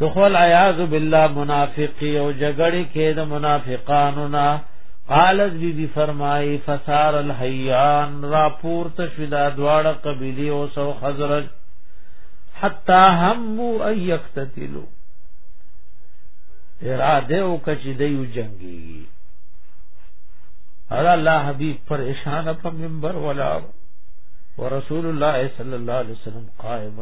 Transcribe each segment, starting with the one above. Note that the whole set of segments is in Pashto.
تخول عیاذ بالله منافقی او جګړې کې د منافقانو نه قالت بی بی فرمائی فسار الحیان را پورت شدا دوار قبیلی او سو خزرج حتی همو ان یکتتلو اراده او کچی دیو جنگی اور اللہ حبیب پریشان په منبر ولا ورسول الله صلی الله علیه وسلم قائم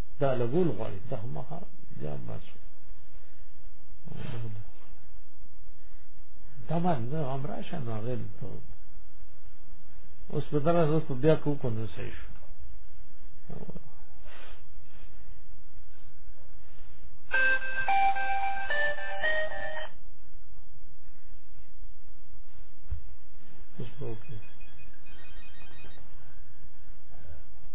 دا لګول غواړي دا هم ښه جام باسو دا باندې امرا شان راغل ته اوس په دغه اوس په بیا کو کو نه شي شو اوس په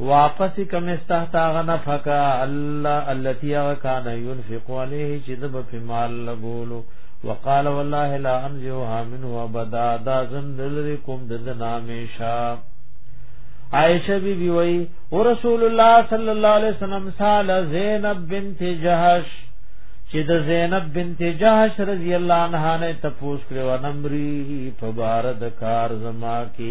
واپس کم استحت هغه نفقه الله التي كان ينفق عليه چې د په مال لګولو وقال والله لا انزعها منه ابدا دا زندل کوم د نامیشا عائشہ بی بی وی او رسول الله صلی الله علیه وسلم سال زینب بنت جهش چې د زینب بنت جهش رضی الله عنها نه تپوس کړو نمری په بار د کار زما کې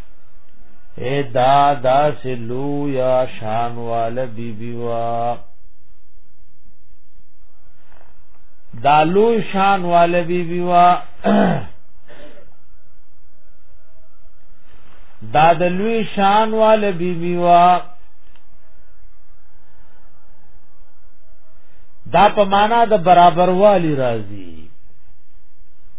اے دا دا سلو یا شان وال بی بی وا دا لو شان وال بی بی وا دا د لوی شان وال بی بی وا دا په معنا د برابر والی راځي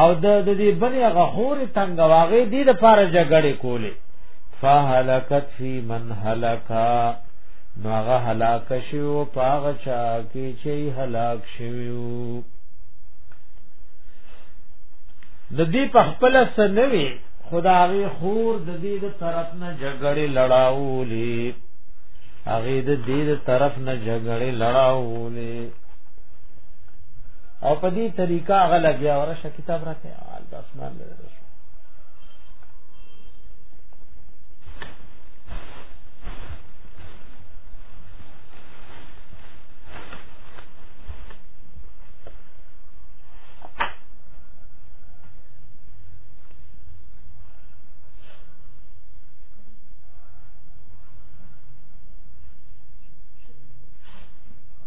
او د دې بنې هغه خور تنگ واغې دې د پاره جګړې کولې فهلکت فی من هلکا نو هغه هلاک شو پاغه چا کې چې هلاک شویو د دې په خپل سنوي خدای خور د دې د طرف نه جګړې لړاولې هغه د دې د طرف نه جګړې لړاولې او په دې طریقه هغه لګیا ورشه کتاب راکې آل د اسمان له رسو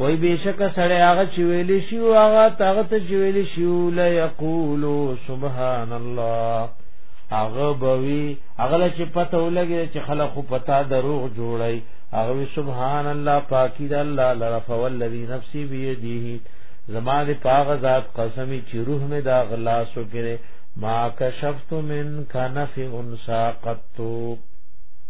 وای بشک سړی هغه چې ویل شي او هغه هغه ته چې ویل شي لا یقول سبحان الله هغه بوي هغه چې پته ولګي چې خلک خو پتا دروغ جوړي هغه سبحان الله پاکي د الله لرف والذي نفسي بيديه زما دې پاغه ذات قسمي چې روح مې دا غلا سو کړي ما کشفت من کنف انسا قطو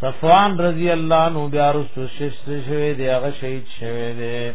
صفوان رضی الله عنه بیا رسو شش شوی دی هغه شهید شوی دی